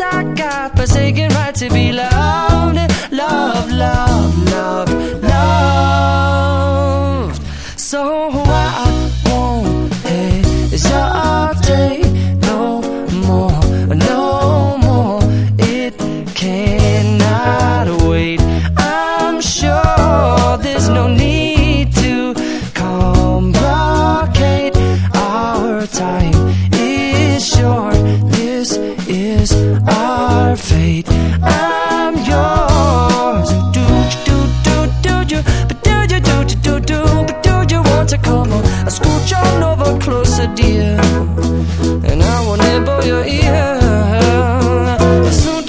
and it's our God-forsaken right to be loved, love, love, love, loved. So I I scooch on over closer, dear, and I will nibble your ear. Soon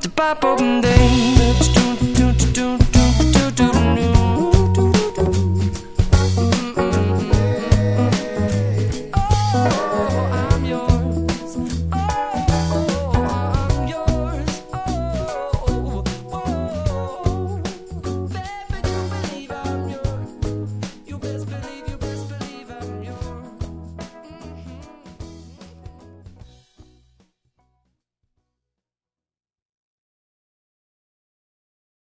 to pop open day. Oh,